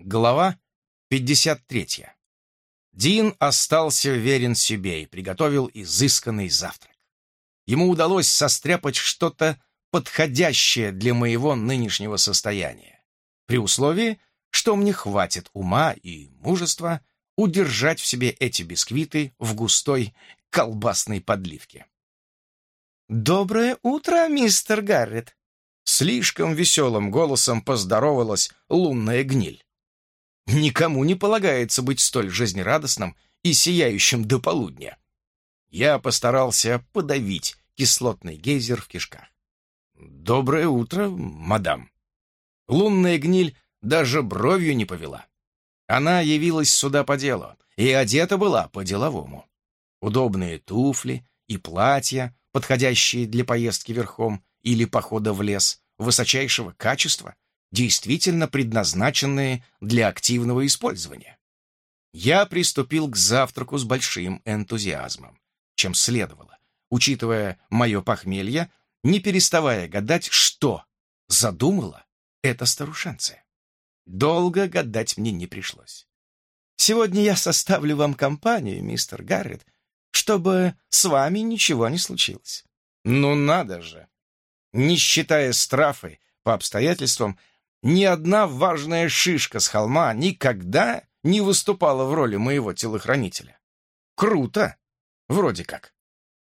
Глава 53. Дин остался верен себе и приготовил изысканный завтрак. Ему удалось состряпать что-то подходящее для моего нынешнего состояния, при условии, что мне хватит ума и мужества удержать в себе эти бисквиты в густой колбасной подливке. «Доброе утро, мистер Гаррет!» Слишком веселым голосом поздоровалась лунная гниль. Никому не полагается быть столь жизнерадостным и сияющим до полудня. Я постарался подавить кислотный гейзер в кишках. «Доброе утро, мадам». Лунная гниль даже бровью не повела. Она явилась сюда по делу и одета была по-деловому. Удобные туфли и платья, подходящие для поездки верхом или похода в лес, высочайшего качества, действительно предназначенные для активного использования. Я приступил к завтраку с большим энтузиазмом, чем следовало, учитывая мое похмелье, не переставая гадать, что задумала эта старушенция. Долго гадать мне не пришлось. Сегодня я составлю вам компанию, мистер Гаррет, чтобы с вами ничего не случилось. Ну надо же! Не считая страфы по обстоятельствам, ни одна важная шишка с холма никогда не выступала в роли моего телохранителя. Круто! Вроде как.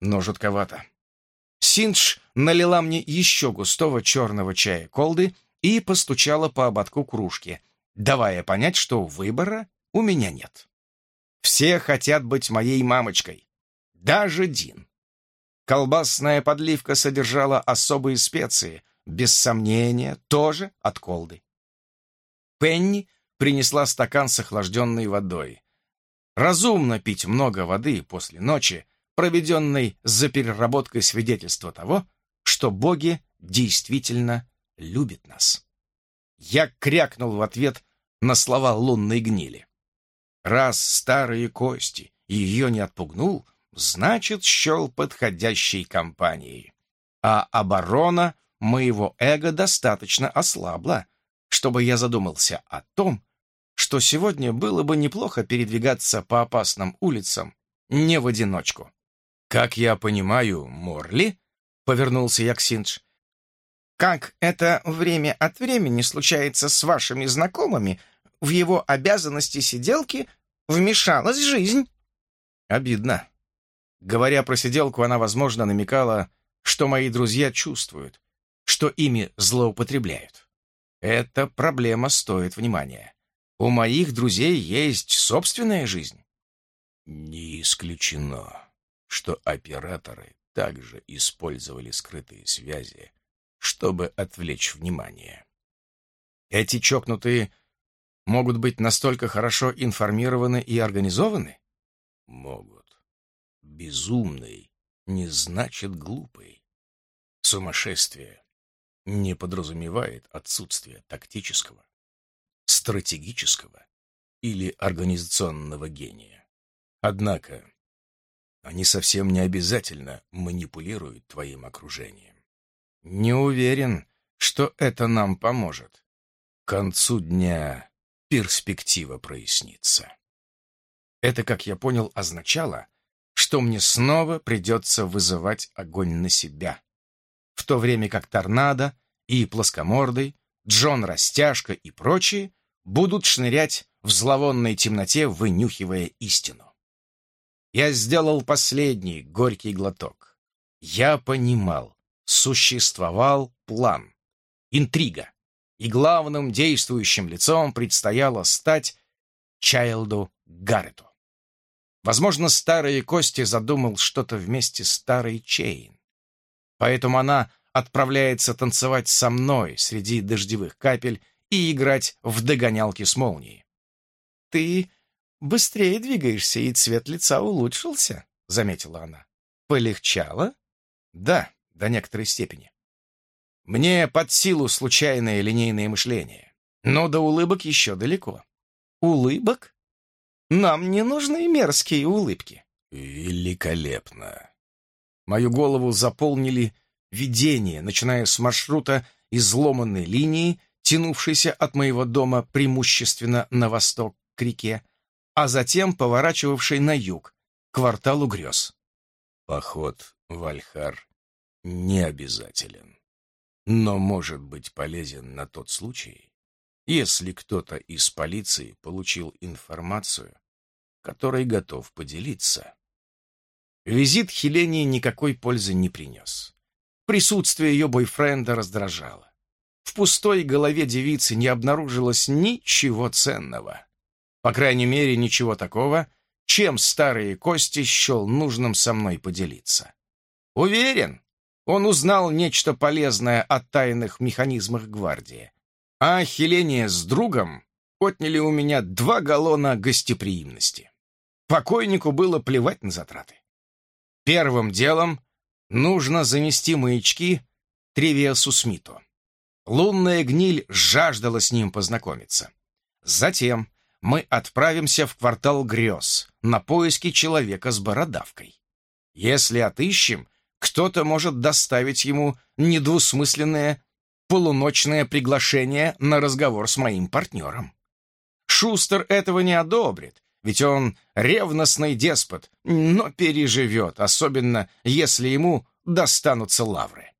Но жутковато. Синдж налила мне еще густого черного чая колды и постучала по ободку кружки, давая понять, что выбора у меня нет. Все хотят быть моей мамочкой. Даже Дин. Колбасная подливка содержала особые специи, без сомнения, тоже от колды. Пенни принесла стакан с охлажденной водой. Разумно пить много воды после ночи, проведенной за переработкой свидетельства того, что боги действительно любят нас. Я крякнул в ответ на слова лунной гнили. Раз старые кости ее не отпугнул, значит, счел подходящей компанией. А оборона моего эго достаточно ослабла, чтобы я задумался о том, что сегодня было бы неплохо передвигаться по опасным улицам не в одиночку. «Как я понимаю, Морли?» — повернулся я к Синдж. «Как это время от времени случается с вашими знакомыми, в его обязанности сиделки вмешалась жизнь». Обидно. Говоря про сиделку, она, возможно, намекала, что мои друзья чувствуют, что ими злоупотребляют. Эта проблема стоит внимания. У моих друзей есть собственная жизнь. Не исключено, что операторы также использовали скрытые связи, чтобы отвлечь внимание. Эти чокнутые могут быть настолько хорошо информированы и организованы? Могут. Безумный не значит глупый. Сумасшествие не подразумевает отсутствие тактического, стратегического или организационного гения. Однако они совсем не обязательно манипулируют твоим окружением. Не уверен, что это нам поможет. К концу дня перспектива прояснится. Это, как я понял, означало, что мне снова придется вызывать огонь на себя. В то время как торнадо и плоскомордый, Джон Растяжка и прочие будут шнырять в зловонной темноте, вынюхивая истину. Я сделал последний горький глоток. Я понимал, существовал план, интрига, и главным действующим лицом предстояло стать Чайлду Гаррету. Возможно, старые Кости задумал что-то вместе с старой Чейн. Поэтому она отправляется танцевать со мной среди дождевых капель и играть в догонялки с молнией. «Ты быстрее двигаешься, и цвет лица улучшился», — заметила она. «Полегчало?» «Да, до некоторой степени. Мне под силу случайное линейное мышление, но до улыбок еще далеко». «Улыбок? Нам не нужны мерзкие улыбки». «Великолепно!» Мою голову заполнили видения, начиная с маршрута изломанной линии, тянувшейся от моего дома преимущественно на восток к реке, а затем поворачивавшей на юг, к кварталу грез. Поход в Альхар не обязателен, но может быть полезен на тот случай, если кто-то из полиции получил информацию, которой готов поделиться. Визит Хелении никакой пользы не принес. Присутствие ее бойфренда раздражало. В пустой голове девицы не обнаружилось ничего ценного. По крайней мере, ничего такого, чем старые кости счел нужным со мной поделиться. Уверен, он узнал нечто полезное о тайных механизмах гвардии. А Хеления с другом отняли у меня два галлона гостеприимности. Покойнику было плевать на затраты. Первым делом нужно занести маячки Тревиасу Смиту. Лунная гниль жаждала с ним познакомиться. Затем мы отправимся в квартал грез на поиски человека с бородавкой. Если отыщем, кто-то может доставить ему недвусмысленное полуночное приглашение на разговор с моим партнером. Шустер этого не одобрит, ведь он ревностный деспот, но переживет, особенно если ему достанутся лавры.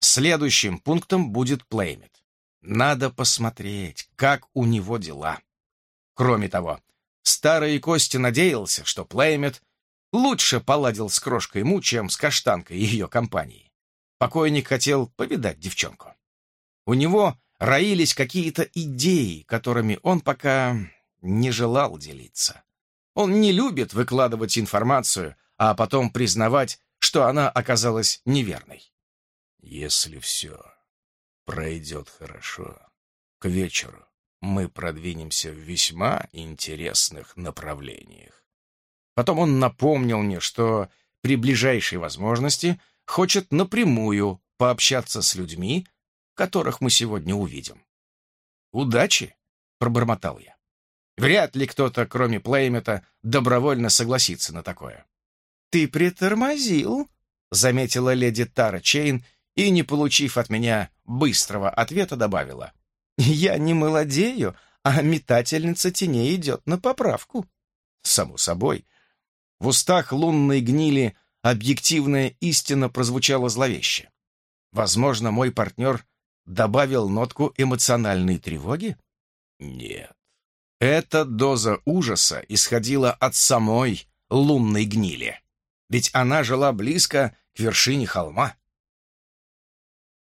Следующим пунктом будет Плеймит. Надо посмотреть, как у него дела. Кроме того, старый Кости надеялся, что Плеймит лучше поладил с крошкой Му, чем с каштанкой ее компании. Покойник хотел повидать девчонку. У него роились какие-то идеи, которыми он пока не желал делиться. Он не любит выкладывать информацию, а потом признавать, что она оказалась неверной. Если все пройдет хорошо, к вечеру мы продвинемся в весьма интересных направлениях. Потом он напомнил мне, что при ближайшей возможности хочет напрямую пообщаться с людьми, которых мы сегодня увидим. «Удачи!» — пробормотал я. Вряд ли кто-то, кроме Плеймета, добровольно согласится на такое. «Ты притормозил», — заметила леди Тара Чейн и, не получив от меня быстрого ответа, добавила. «Я не молодею, а метательница теней идет на поправку». Само собой. В устах лунной гнили объективная истина прозвучала зловеще. Возможно, мой партнер добавил нотку эмоциональной тревоги? Нет. Эта доза ужаса исходила от самой лунной гнили. Ведь она жила близко к вершине холма.